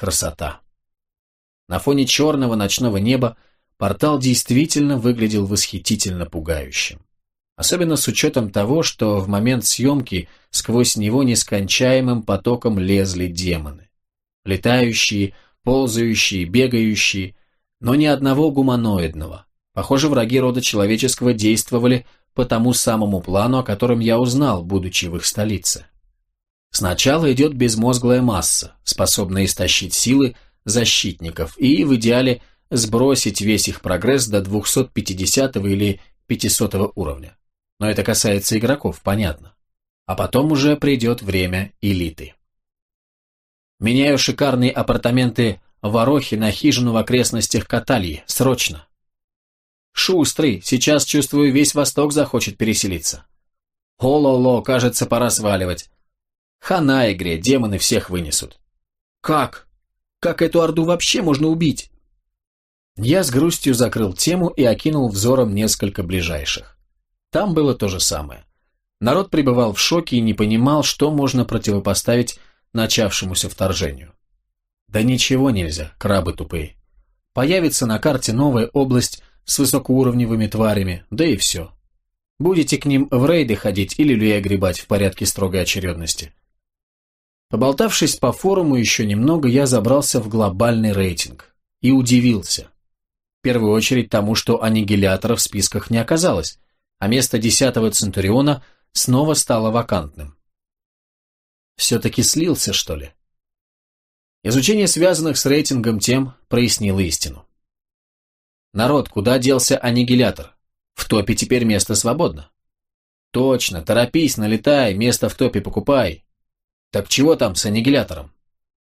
красота. На фоне черного ночного неба портал действительно выглядел восхитительно пугающим. Особенно с учетом того, что в момент съемки сквозь него нескончаемым потоком лезли демоны. Летающие, ползающие, бегающие, но ни одного гуманоидного. Похоже, враги рода человеческого действовали по тому самому плану, о котором я узнал, будучи в их столице. Сначала идет безмозглая масса, способная истощить силы защитников и, в идеале, сбросить весь их прогресс до 250 или 500 уровня. Но это касается игроков, понятно. А потом уже придет время элиты. Меняю шикарные апартаменты Ворохи на хижину в окрестностях Катальи. Срочно. Шустрый, сейчас, чувствую, весь Восток захочет переселиться. Ололо, кажется, пора сваливать. Хана игре, демоны всех вынесут. Как? Как эту орду вообще можно убить? Я с грустью закрыл тему и окинул взором несколько ближайших. Там было то же самое. Народ пребывал в шоке и не понимал, что можно противопоставить начавшемуся вторжению. Да ничего нельзя, крабы тупые. Появится на карте новая область с высокоуровневыми тварями, да и все. Будете к ним в рейды ходить или люя гребать в порядке строгой очередности. Поболтавшись по форуму еще немного, я забрался в глобальный рейтинг. И удивился. В первую очередь тому, что аннигилятора в списках не оказалось, а место десятого Центуриона снова стало вакантным. Все-таки слился, что ли? Изучение связанных с рейтингом тем прояснило истину. Народ, куда делся аннигилятор? В топе теперь место свободно. Точно, торопись, налетай, место в топе покупай. Так чего там с аннигилятором?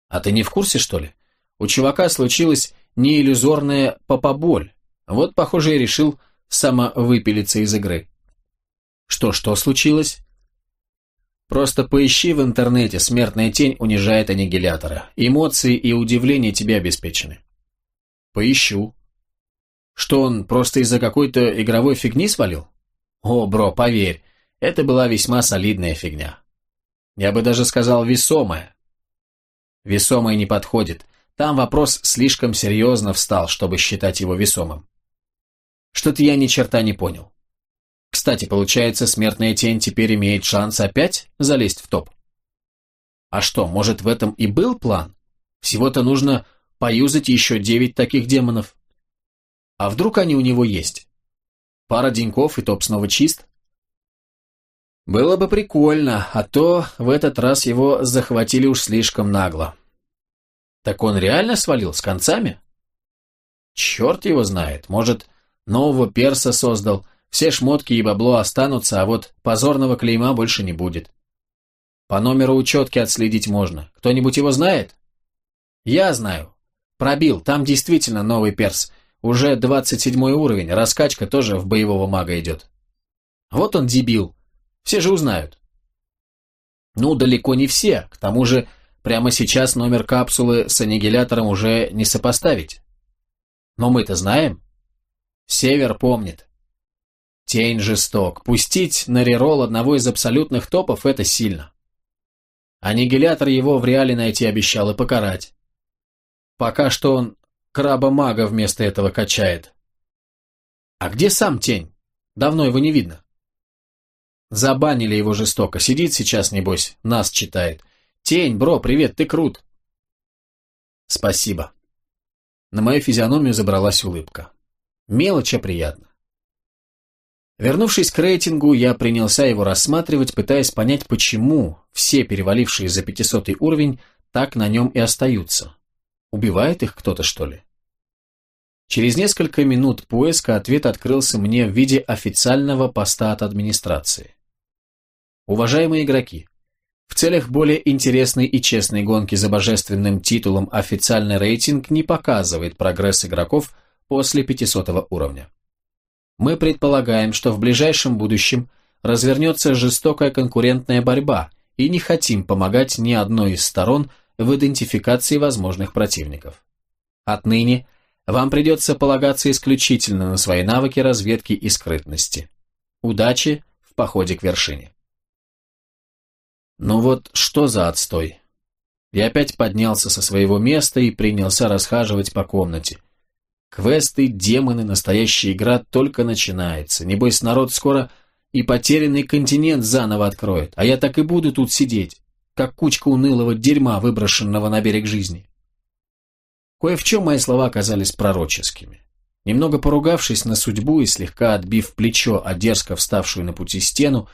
А ты не в курсе, что ли? У чувака случилась неиллюзорная попоболь. Вот, похоже, и решил самовыпилиться из игры. Что-что случилось? Просто поищи в интернете, смертная тень унижает аннигилятора. Эмоции и удивление тебе обеспечены. Поищу. Что он просто из-за какой-то игровой фигни свалил? О, бро, поверь, это была весьма солидная фигня. Я бы даже сказал весомая. Весомая не подходит. Там вопрос слишком серьезно встал, чтобы считать его весомым. Что-то я ни черта не понял. Кстати, получается, смертная тень теперь имеет шанс опять залезть в топ? А что, может в этом и был план? Всего-то нужно поюзать еще девять таких демонов. А вдруг они у него есть? Пара деньков и топ снова чист? Было бы прикольно, а то в этот раз его захватили уж слишком нагло. Так он реально свалил с концами? Черт его знает, может, нового перса создал, все шмотки и бабло останутся, а вот позорного клейма больше не будет. По номеру учетки отследить можно. Кто-нибудь его знает? Я знаю. Пробил, там действительно новый перс. Уже 27 уровень, раскачка тоже в боевого мага идет. Вот он дебил. Все же узнают. Ну, далеко не все. К тому же, прямо сейчас номер капсулы с аннигилятором уже не сопоставить. Но мы-то знаем. Север помнит. Тень жесток. Пустить на рерол одного из абсолютных топов – это сильно. Аннигилятор его в реале найти обещал и покарать. Пока что он краба-мага вместо этого качает. А где сам тень? Давно его не видно. Забанили его жестоко. Сидит сейчас, небось, нас читает. Тень, бро, привет, ты крут. Спасибо. На мою физиономию забралась улыбка. Мелочь, а приятно. Вернувшись к рейтингу, я принялся его рассматривать, пытаясь понять, почему все перевалившие за 500 уровень так на нем и остаются. Убивает их кто-то, что ли? Через несколько минут поиска ответ открылся мне в виде официального поста от администрации. Уважаемые игроки, в целях более интересной и честной гонки за божественным титулом официальный рейтинг не показывает прогресс игроков после 500 уровня. Мы предполагаем, что в ближайшем будущем развернется жестокая конкурентная борьба и не хотим помогать ни одной из сторон в идентификации возможных противников. Отныне вам придется полагаться исключительно на свои навыки разведки и скрытности. Удачи в походе к вершине. Ну вот что за отстой? Я опять поднялся со своего места и принялся расхаживать по комнате. Квесты, демоны, настоящая игра только начинается. Небось, народ скоро и потерянный континент заново откроет, а я так и буду тут сидеть, как кучка унылого дерьма, выброшенного на берег жизни. Кое в чем мои слова оказались пророческими. Немного поругавшись на судьбу и слегка отбив плечо о дерзко вставшую на пути стену,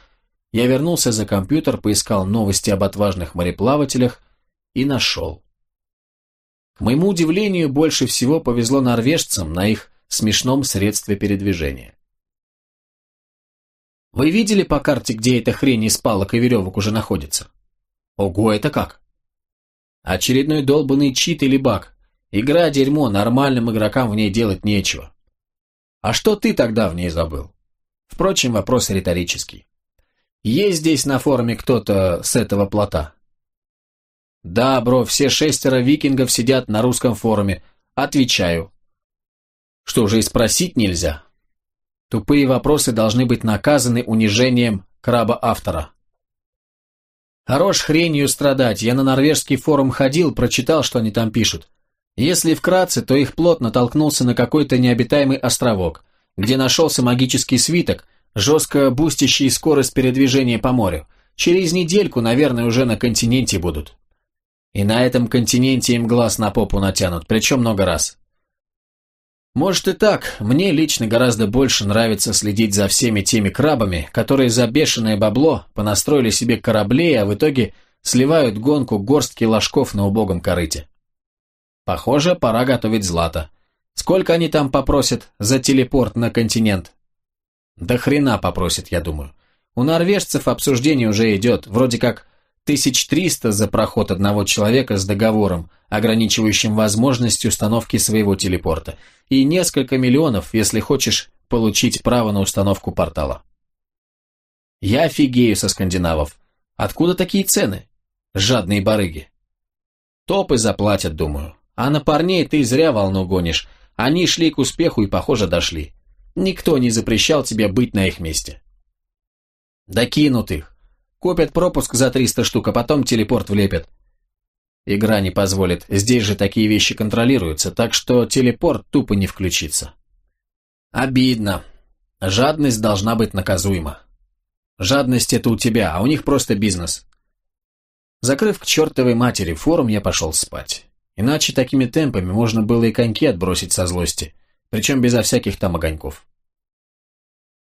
я вернулся за компьютер, поискал новости об отважных мореплавателях и нашел. К моему удивлению, больше всего повезло норвежцам на их смешном средстве передвижения. Вы видели по карте, где эта хрень из палок и веревок уже находится? Ого, это как? Очередной долбанный чит или баг. Игра дерьмо, нормальным игрокам в ней делать нечего. А что ты тогда в ней забыл? Впрочем, вопрос риторический. Есть здесь на форуме кто-то с этого плота? Да, бро, все шестеро викингов сидят на русском форуме. Отвечаю. Что же и спросить нельзя? Тупые вопросы должны быть наказаны унижением краба-автора. Хорош хренью страдать, я на норвежский форум ходил, прочитал, что они там пишут. Если вкратце, то их плот натолкнулся на какой-то необитаемый островок, где нашелся магический свиток, жестко бустящий скорость передвижения по морю. Через недельку, наверное, уже на континенте будут. И на этом континенте им глаз на попу натянут, причем много раз. Может и так, мне лично гораздо больше нравится следить за всеми теми крабами, которые за бешеное бабло понастроили себе кораблей, а в итоге сливают гонку горстки ложков на убогом корыте. Похоже, пора готовить злато. Сколько они там попросят за телепорт на континент? Да хрена попросят, я думаю. У норвежцев обсуждение уже идет, вроде как 1300 за проход одного человека с договором, ограничивающим возможность установки своего телепорта, и несколько миллионов, если хочешь получить право на установку портала. Я офигею со скандинавов. Откуда такие цены? Жадные барыги. Топы заплатят, думаю. А на парней ты зря волну гонишь. Они шли к успеху и, похоже, дошли. Никто не запрещал тебе быть на их месте. Докинут их. Купят пропуск за 300 штук, а потом телепорт влепят. Игра не позволит, здесь же такие вещи контролируются, так что телепорт тупо не включится. Обидно. Жадность должна быть наказуема. Жадность это у тебя, а у них просто бизнес. Закрыв к чертовой матери форум, я пошел спать. Иначе такими темпами можно было и коньки отбросить со злости, причем безо всяких там огоньков.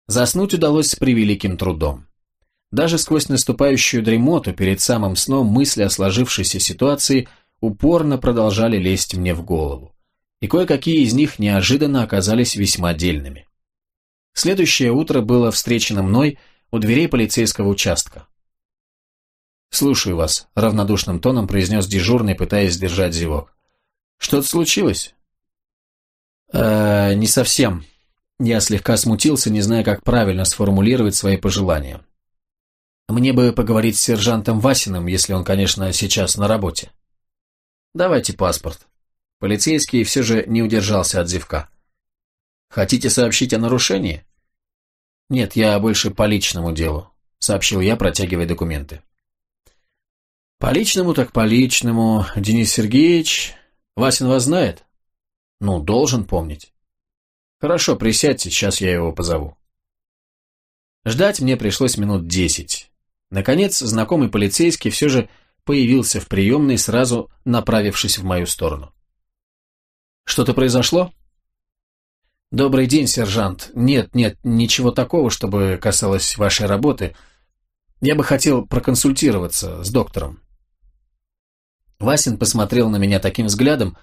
Заснуть удалось с превеликим трудом. Даже сквозь наступающую дремоту перед самым сном мысли о сложившейся ситуации упорно продолжали лезть мне в голову. И кое-какие из них неожиданно оказались весьма дельными. Следующее утро было встречено мной у дверей полицейского участка. «Слушаю вас», — равнодушным тоном произнес дежурный, пытаясь сдержать зевок. «Что-то случилось?» «Э, не совсем». Я слегка смутился, не зная, как правильно сформулировать свои пожелания. Мне бы поговорить с сержантом Васиным, если он, конечно, сейчас на работе. Давайте паспорт. Полицейский все же не удержался от зевка. Хотите сообщить о нарушении? Нет, я больше по личному делу, сообщил я, протягивая документы. По личному так по личному. Денис Сергеевич, Васин вас знает? Ну, должен помнить. Хорошо, присядьте, сейчас я его позову. Ждать мне пришлось минут десять. Наконец, знакомый полицейский все же появился в приемной, сразу направившись в мою сторону. «Что-то произошло?» «Добрый день, сержант. Нет, нет, ничего такого, чтобы касалось вашей работы. Я бы хотел проконсультироваться с доктором». Васин посмотрел на меня таким взглядом,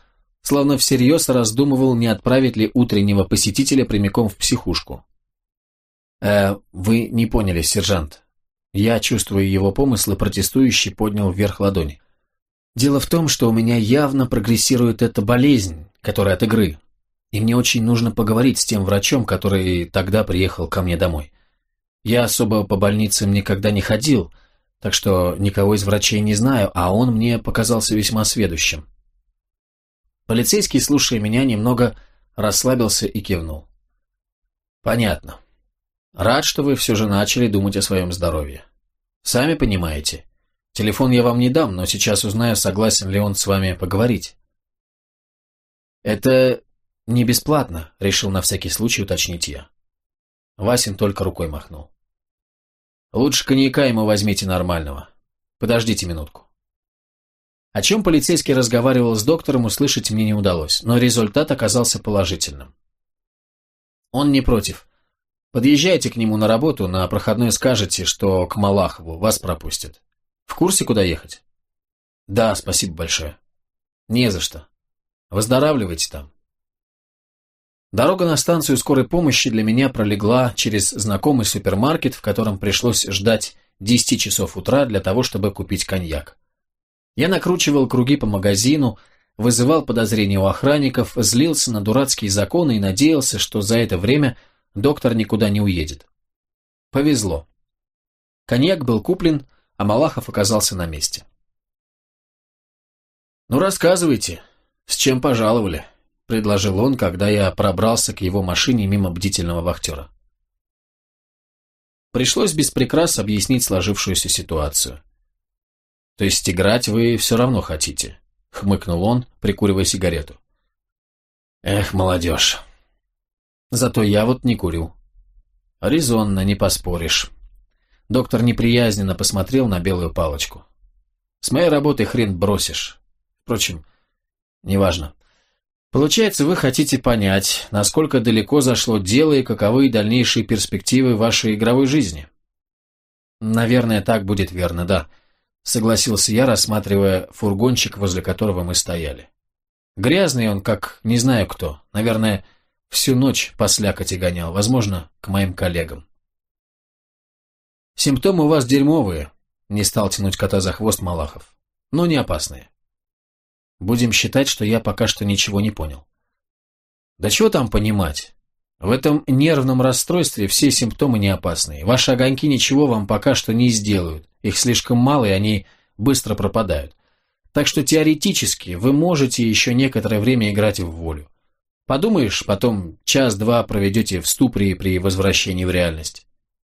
словно всерьез раздумывал, не отправить ли утреннего посетителя прямиком в психушку. «Э, вы не поняли, сержант. Я, чувствуя его помыслы, протестующий поднял вверх ладони. Дело в том, что у меня явно прогрессирует эта болезнь, которая от игры, и мне очень нужно поговорить с тем врачом, который тогда приехал ко мне домой. Я особо по больницам никогда не ходил, так что никого из врачей не знаю, а он мне показался весьма сведущим. Полицейский, слушая меня, немного расслабился и кивнул. «Понятно. Рад, что вы все же начали думать о своем здоровье. Сами понимаете, Телефон я вам не дам, но сейчас узнаю, согласен ли он с вами поговорить. Это не бесплатно, решил на всякий случай уточнить я. Васин только рукой махнул. Лучше коньяка ему возьмите нормального. Подождите минутку. О чем полицейский разговаривал с доктором, услышать мне не удалось, но результат оказался положительным. Он не против. Подъезжайте к нему на работу, на проходной скажете, что к Малахову вас пропустят. В курсе, куда ехать? Да, спасибо большое. Не за что. Выздоравливайте там. Дорога на станцию скорой помощи для меня пролегла через знакомый супермаркет, в котором пришлось ждать 10 часов утра для того, чтобы купить коньяк. Я накручивал круги по магазину, вызывал подозрения у охранников, злился на дурацкие законы и надеялся, что за это время доктор никуда не уедет. Повезло. Коньяк был куплен, а Малахов оказался на месте. «Ну, рассказывайте, с чем пожаловали?» — предложил он, когда я пробрался к его машине мимо бдительного вахтера. Пришлось без прикрас объяснить сложившуюся ситуацию. «То есть играть вы все равно хотите?» — хмыкнул он, прикуривая сигарету. «Эх, молодежь. Зато я вот не курю». «Резонно, не поспоришь». Доктор неприязненно посмотрел на белую палочку. «С моей работой хрен бросишь. Впрочем, неважно. Получается, вы хотите понять, насколько далеко зашло дело и каковы дальнейшие перспективы вашей игровой жизни?» «Наверное, так будет верно, да» согласился я, рассматривая фургончик, возле которого мы стояли. Грязный он, как не знаю кто. Наверное, всю ночь по слякоти гонял, возможно, к моим коллегам. Симптомы у вас дерьмовые, не стал тянуть кота за хвост Малахов, но не опасные. Будем считать, что я пока что ничего не понял. Да чего там понимать? В этом нервном расстройстве все симптомы не опасные. Ваши огоньки ничего вам пока что не сделают. Их слишком мало, и они быстро пропадают. Так что теоретически вы можете еще некоторое время играть в волю. Подумаешь, потом час-два проведете в ступоре при возвращении в реальность.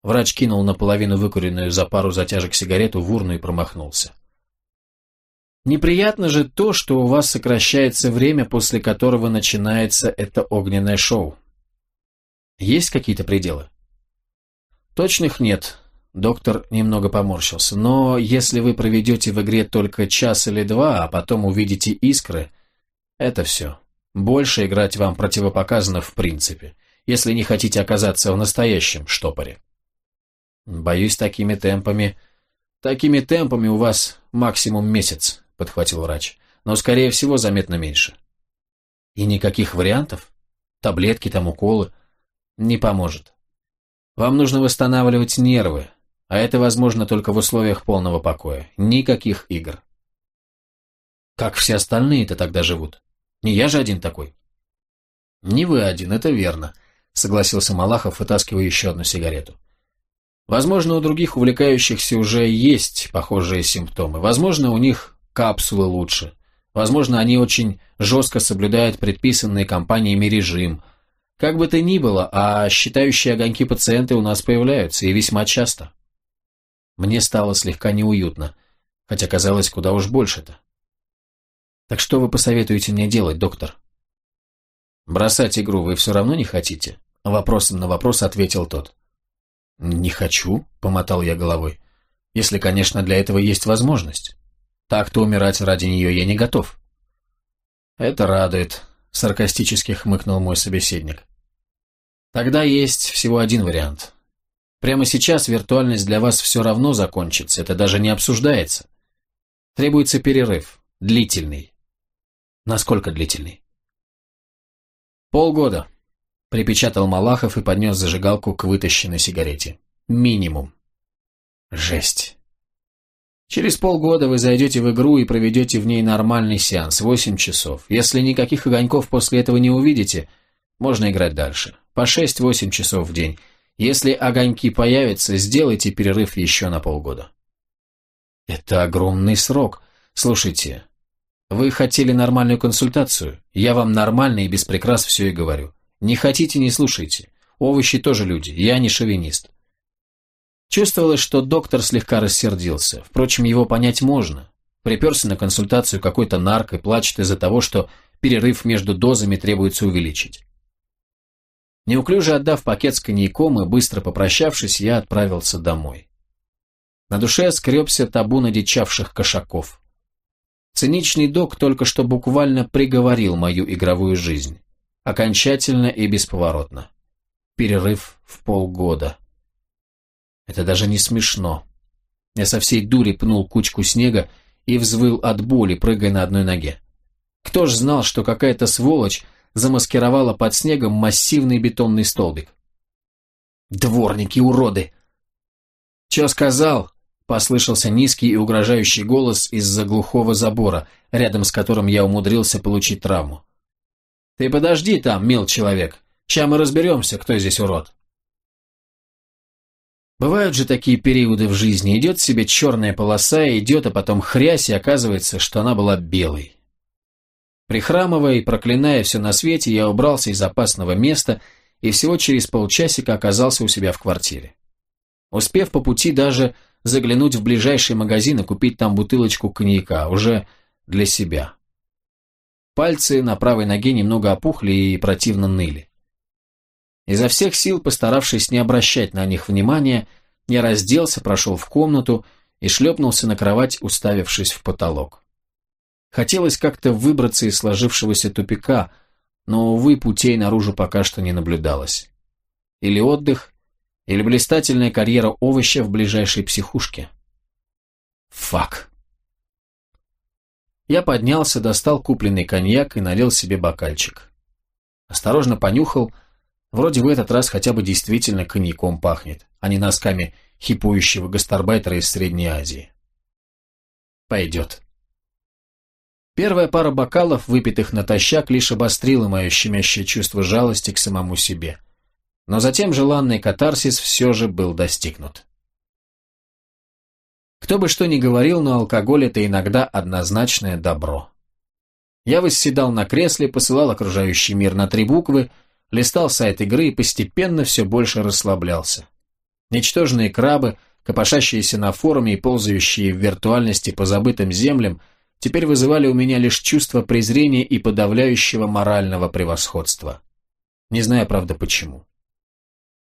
Врач кинул наполовину выкуренную за пару затяжек сигарету в урну и промахнулся. Неприятно же то, что у вас сокращается время, после которого начинается это огненное шоу. Есть какие-то пределы? Точных нет. Доктор немного поморщился. Но если вы проведете в игре только час или два, а потом увидите искры, это все. Больше играть вам противопоказано в принципе, если не хотите оказаться в настоящем штопоре. Боюсь, такими темпами... Такими темпами у вас максимум месяц, подхватил врач. Но, скорее всего, заметно меньше. И никаких вариантов? Таблетки там, уколы? Не поможет. Вам нужно восстанавливать нервы, а это возможно только в условиях полного покоя. Никаких игр. Как все остальные-то тогда живут? Не я же один такой. Не вы один, это верно, согласился Малахов, вытаскивая еще одну сигарету. Возможно, у других увлекающихся уже есть похожие симптомы. Возможно, у них капсулы лучше. Возможно, они очень жестко соблюдают предписанный компаниями режим, как бы то ни было, а считающие огоньки пациенты у нас появляются, и весьма часто. Мне стало слегка неуютно, хотя казалось куда уж больше-то. Так что вы посоветуете мне делать, доктор? Бросать игру вы все равно не хотите? Вопросом на вопрос ответил тот. Не хочу, помотал я головой. Если, конечно, для этого есть возможность. Так-то умирать ради нее я не готов. Это радует, саркастически хмыкнул мой собеседник. Тогда есть всего один вариант. Прямо сейчас виртуальность для вас все равно закончится, это даже не обсуждается. Требуется перерыв, длительный. Насколько длительный? Полгода, припечатал Малахов и поднес зажигалку к вытащенной сигарете. Минимум. Жесть. Через полгода вы зайдете в игру и проведете в ней нормальный сеанс, 8 часов. Если никаких огоньков после этого не увидите, можно играть дальше по 6-8 часов в день. Если огоньки появятся, сделайте перерыв еще на полгода. Это огромный срок. Слушайте, вы хотели нормальную консультацию? Я вам нормально и без прикрас все и говорю. Не хотите, не слушайте. Овощи тоже люди, я не шовинист. Чувствовалось, что доктор слегка рассердился. Впрочем, его понять можно. Приперся на консультацию какой-то нарк и плачет из-за того, что перерыв между дозами требуется увеличить. Неуклюже отдав пакет с коньяком и быстро попрощавшись, я отправился домой. На душе скребся табу надичавших кошаков. Циничный док только что буквально приговорил мою игровую жизнь. Окончательно и бесповоротно. Перерыв в полгода. Это даже не смешно. Я со всей дури пнул кучку снега и взвыл от боли, прыгая на одной ноге. Кто ж знал, что какая-то сволочь замаскировала под снегом массивный бетонный столбик? Дворники, уроды! Че сказал? Послышался низкий и угрожающий голос из-за глухого забора, рядом с которым я умудрился получить травму. «Ты подожди там, мил человек. Ща мы разберемся, кто здесь урод». Бывают же такие периоды в жизни. Идет себе черная полоса, идет, а потом хрясь, и оказывается, что она была белой. Прихрамывая и проклиная все на свете, я убрался из опасного места и всего через полчасика оказался у себя в квартире. Успев по пути даже заглянуть в ближайший магазин и купить там бутылочку коньяка, уже для себя. Пальцы на правой ноге немного опухли и противно ныли. Изо всех сил, постаравшись не обращать на них внимания, я разделся, прошел в комнату и шлепнулся на кровать, уставившись в потолок. Хотелось как-то выбраться из сложившегося тупика, но, увы, путей наружу пока что не наблюдалось. Или отдых, или блистательная карьера овоща в ближайшей психушке. Фак. Я поднялся, достал купленный коньяк и налил себе бокальчик. Осторожно понюхал, Вроде в этот раз хотя бы действительно коньяком пахнет, а не носками хипующего гастарбайтера из Средней Азии. Пойдет. Первая пара бокалов, выпитых натощак, лишь обострила мое щемящее чувство жалости к самому себе. Но затем желанный катарсис все же был достигнут. Кто бы что ни говорил, но алкоголь – это иногда однозначное добро. Я восседал на кресле, посылал окружающий мир на три буквы – листал сайт игры и постепенно все больше расслаблялся. Ничтожные крабы, копошащиеся на форуме и ползающие в виртуальности по забытым землям, теперь вызывали у меня лишь чувство презрения и подавляющего морального превосходства. Не знаю, правда, почему.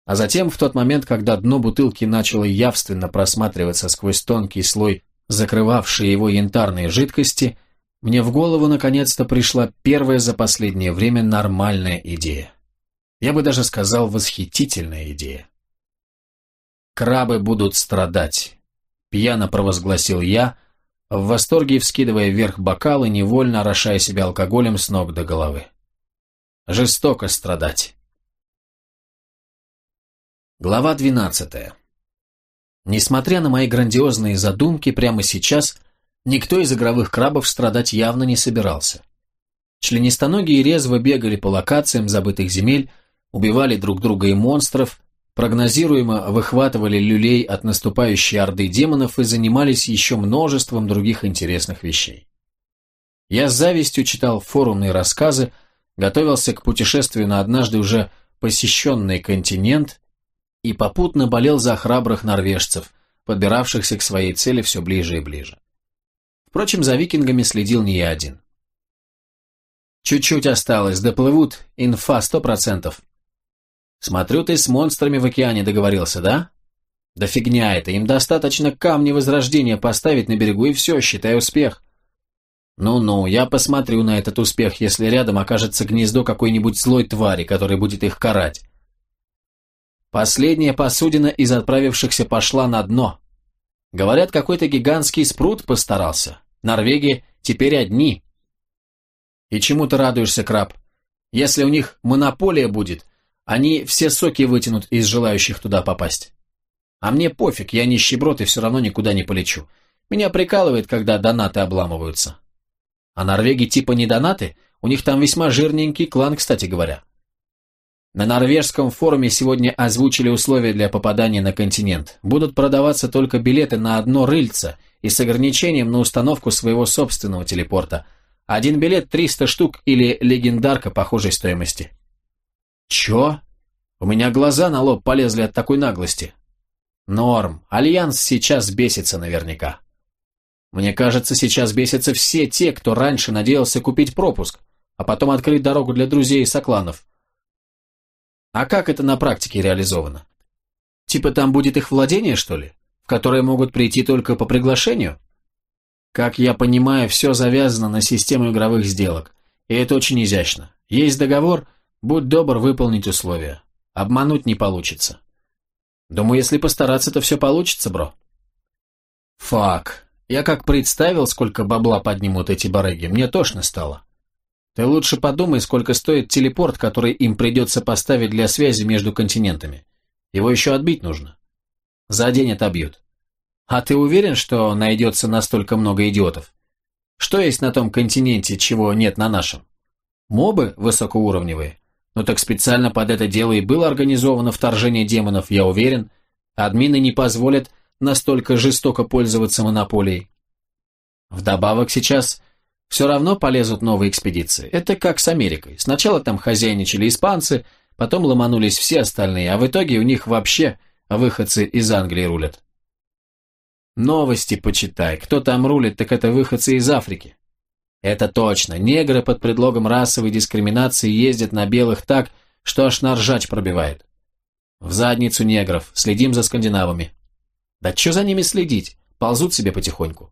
А затем, в тот момент, когда дно бутылки начало явственно просматриваться сквозь тонкий слой, закрывавший его янтарные жидкости, мне в голову наконец-то пришла первая за последнее время нормальная идея. Я бы даже сказал, восхитительная идея. «Крабы будут страдать», — пьяно провозгласил я, в восторге вскидывая вверх бокал и невольно орошая себя алкоголем с ног до головы. «Жестоко страдать». Глава двенадцатая. Несмотря на мои грандиозные задумки, прямо сейчас никто из игровых крабов страдать явно не собирался. Членистоногие резво бегали по локациям забытых земель, убивали друг друга и монстров, прогнозируемо выхватывали люлей от наступающей орды демонов и занимались еще множеством других интересных вещей. Я с завистью читал форумные рассказы, готовился к путешествию на однажды уже посещенный континент и попутно болел за храбрых норвежцев, подбиравшихся к своей цели все ближе и ближе. Впрочем, за викингами следил не я один. Чуть-чуть осталось, доплывут, инфа сто процентов. Смотрю, ты с монстрами в океане договорился, да? Да фигня это, им достаточно камни возрождения поставить на берегу и все, считай успех. Ну-ну, я посмотрю на этот успех, если рядом окажется гнездо какой-нибудь злой твари, который будет их карать. Последняя посудина из отправившихся пошла на дно. Говорят, какой-то гигантский спрут постарался. Норвегии теперь одни. И чему ты радуешься, краб? Если у них монополия будет, они все соки вытянут из желающих туда попасть. А мне пофиг, я нищеброд и все равно никуда не полечу. Меня прикалывает, когда донаты обламываются. А норвеги типа не донаты, у них там весьма жирненький клан, кстати говоря. На норвежском форуме сегодня озвучили условия для попадания на континент. Будут продаваться только билеты на одно рыльце и с ограничением на установку своего собственного телепорта. Один билет 300 штук или легендарка похожей стоимости. «Чё?» У меня глаза на лоб полезли от такой наглости. Норм. Альянс сейчас бесится наверняка. Мне кажется, сейчас бесятся все те, кто раньше надеялся купить пропуск, а потом открыть дорогу для друзей и сокланов. А как это на практике реализовано? Типа там будет их владение, что ли? В которое могут прийти только по приглашению? Как я понимаю, все завязано на систему игровых сделок. И это очень изящно. Есть договор, будь добр выполнить условия. Обмануть не получится. Думаю, если постараться, то все получится, бро. Фак. Я как представил, сколько бабла поднимут эти барыги, мне тошно стало. Ты лучше подумай, сколько стоит телепорт, который им придется поставить для связи между континентами. Его еще отбить нужно. За день отобьют. А ты уверен, что найдется настолько много идиотов? Что есть на том континенте, чего нет на нашем? Мобы высокоуровневые. Ну так специально под это дело и было организовано вторжение демонов, я уверен. Админы не позволят настолько жестоко пользоваться монополией. Вдобавок сейчас все равно полезут новые экспедиции. Это как с Америкой. Сначала там хозяйничали испанцы, потом ломанулись все остальные, а в итоге у них вообще выходцы из Англии рулят. Новости почитай. Кто там рулит, так это выходцы из Африки. Это точно. Негры под предлогом расовой дискриминации ездят на белых так, что аж наржач пробивает. В задницу негров. Следим за скандинавами. Да что за ними следить? Ползут себе потихоньку.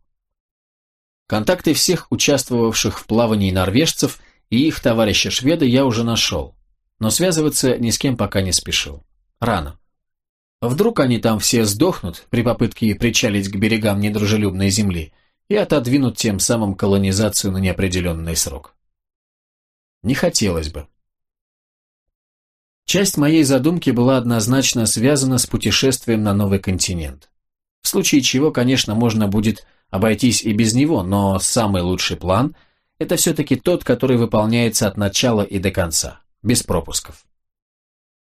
Контакты всех участвовавших в плавании норвежцев и их товарища шведа я уже нашел, но связываться ни с кем пока не спешил. Рано. Вдруг они там все сдохнут при попытке причалить к берегам недружелюбной земли и отодвинут тем самым колонизацию на неопределенный срок. Не хотелось бы. Часть моей задумки была однозначно связана с путешествием на новый континент. В случае чего, конечно, можно будет обойтись и без него, но самый лучший план – это все-таки тот, который выполняется от начала и до конца, без пропусков.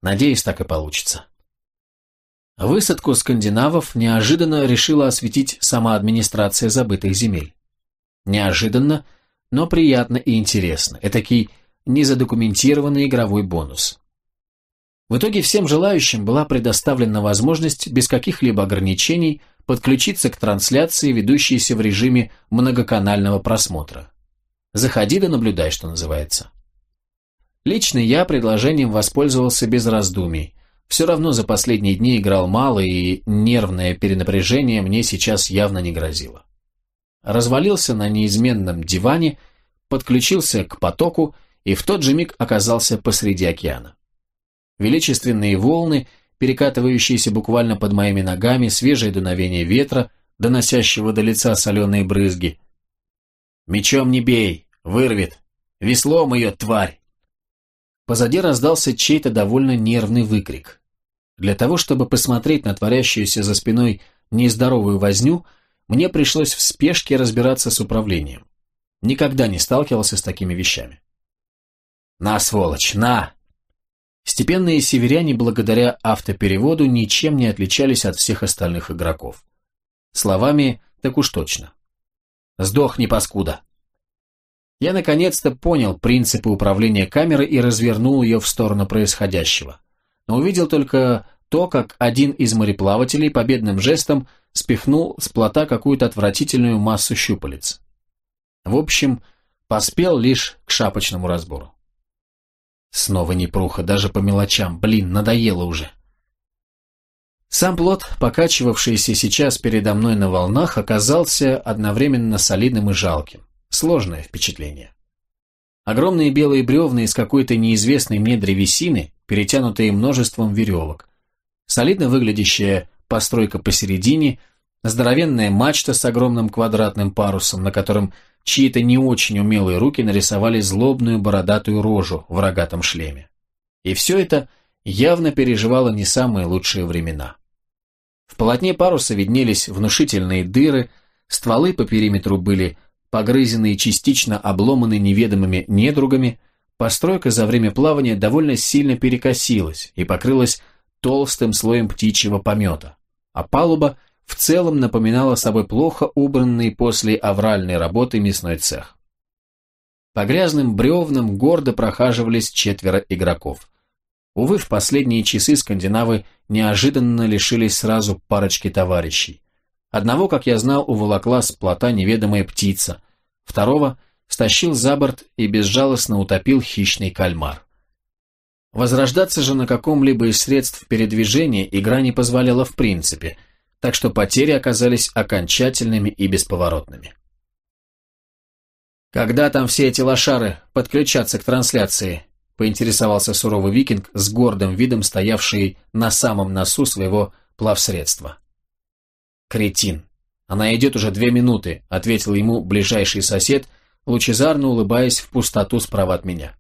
Надеюсь, так и получится. Высадку скандинавов неожиданно решила осветить сама администрация забытых земель. Неожиданно, но приятно и интересно. Этакий незадокументированный игровой бонус. В итоге всем желающим была предоставлена возможность без каких-либо ограничений подключиться к трансляции, ведущейся в режиме многоканального просмотра. Заходи да наблюдай, что называется. Лично я предложением воспользовался без раздумий. Все равно за последние дни играл мало, и нервное перенапряжение мне сейчас явно не грозило. Развалился на неизменном диване, подключился к потоку и в тот же миг оказался посреди океана. Величественные волны – перекатывающиеся буквально под моими ногами, свежее дуновение ветра, доносящего до лица соленые брызги. «Мечом не бей! Вырвет! Веслом ее, тварь!» Позади раздался чей-то довольно нервный выкрик. Для того, чтобы посмотреть на творящуюся за спиной нездоровую возню, мне пришлось в спешке разбираться с управлением. Никогда не сталкивался с такими вещами. «На, сволочь, на!» Степенные северяне благодаря автопереводу ничем не отличались от всех остальных игроков. Словами так уж точно. «Сдохни, паскуда!» Я наконец-то понял принципы управления камеры и развернул ее в сторону происходящего. Но увидел только то, как один из мореплавателей победным жестом спихнул с плота какую-то отвратительную массу щупалец. В общем, поспел лишь к шапочному разбору. Снова непруха, даже по мелочам. Блин, надоело уже. Сам плод, покачивавшийся сейчас передо мной на волнах, оказался одновременно солидным и жалким. Сложное впечатление. Огромные белые бревна из какой-то неизвестной мне древесины, перетянутые множеством веревок. Солидно выглядящая постройка посередине, здоровенная мачта с огромным квадратным парусом, на котором чьи-то не очень умелые руки нарисовали злобную бородатую рожу в рогатом шлеме. И все это явно переживало не самые лучшие времена. В полотне паруса виднелись внушительные дыры, стволы по периметру были погрызены и частично обломаны неведомыми недругами, постройка за время плавания довольно сильно перекосилась и покрылась толстым слоем птичьего помета, а палуба – в целом напоминала собой плохо убранный после авральной работы мясной цех. По грязным бревнам гордо прохаживались четверо игроков. Увы, в последние часы скандинавы неожиданно лишились сразу парочки товарищей. Одного, как я знал, уволокла с плота неведомая птица, второго стащил за борт и безжалостно утопил хищный кальмар. Возрождаться же на каком-либо из средств передвижения игра не позволяла в принципе, так что потери оказались окончательными и бесповоротными. «Когда там все эти лошары подключатся к трансляции?» – поинтересовался суровый викинг с гордым видом, стоявший на самом носу своего плавсредства. «Кретин! Она идет уже две минуты», – ответил ему ближайший сосед, лучезарно улыбаясь в пустоту справа от меня.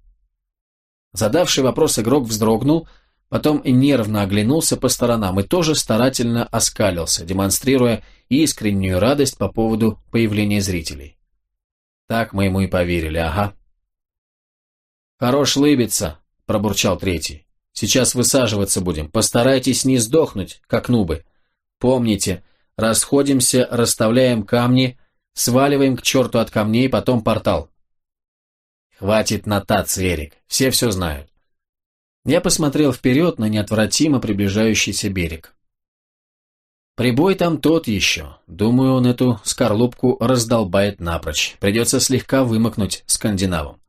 Задавший вопрос игрок вздрогнул, потом нервно оглянулся по сторонам и тоже старательно оскалился, демонстрируя искреннюю радость по поводу появления зрителей. Так мы ему и поверили, ага. «Хорош лыбиться», – пробурчал третий. «Сейчас высаживаться будем. Постарайтесь не сдохнуть, как нубы. Помните, расходимся, расставляем камни, сваливаем к черту от камней, потом портал». «Хватит нотации, Эрик, все все знают». Я посмотрел вперед на неотвратимо приближающийся берег. Прибой там тот еще. Думаю, он эту скорлупку раздолбает напрочь. Придется слегка вымокнуть скандинавам.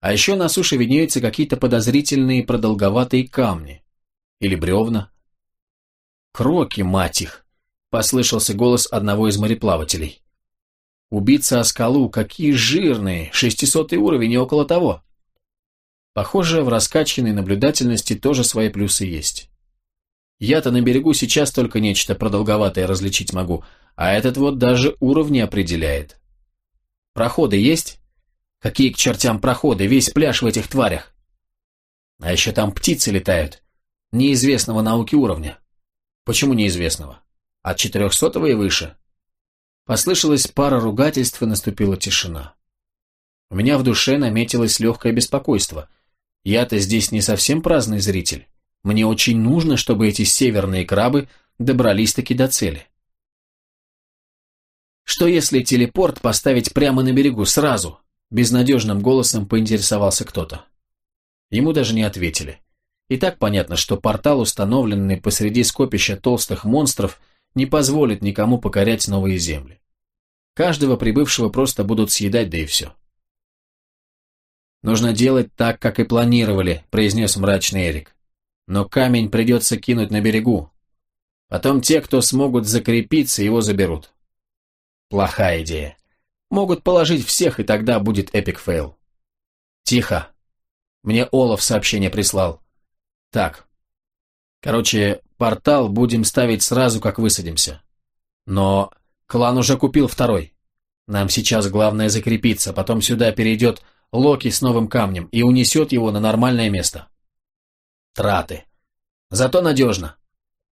А еще на суше виднеются какие-то подозрительные продолговатые камни. Или бревна. «Кроки, мать их!» — послышался голос одного из мореплавателей. «Убиться о скалу, какие жирные! Шестисотый уровень и около того!» Похоже, в раскачанной наблюдательности тоже свои плюсы есть. Я-то на берегу сейчас только нечто продолговатое различить могу, а этот вот даже уровни определяет. Проходы есть? Какие к чертям проходы? Весь пляж в этих тварях. А еще там птицы летают. Неизвестного науки уровня. Почему неизвестного? От четырехсотого и выше. Послышалась пара ругательств и наступила тишина. У меня в душе наметилось легкое беспокойство. Я-то здесь не совсем праздный зритель. Мне очень нужно, чтобы эти северные крабы добрались-таки до цели. Что если телепорт поставить прямо на берегу, сразу? Безнадежным голосом поинтересовался кто-то. Ему даже не ответили. И так понятно, что портал, установленный посреди скопища толстых монстров, не позволит никому покорять новые земли. Каждого прибывшего просто будут съедать, да и все. «Нужно делать так, как и планировали», – произнес мрачный Эрик но камень придется кинуть на берегу. Потом те, кто смогут закрепиться, его заберут. Плохая идея. Могут положить всех, и тогда будет epic fail. Тихо. Мне Олаф сообщение прислал. Так. Короче, портал будем ставить сразу, как высадимся. Но клан уже купил второй. Нам сейчас главное закрепиться, потом сюда перейдет Локи с новым камнем и унесет его на нормальное место. Траты. Зато надежно.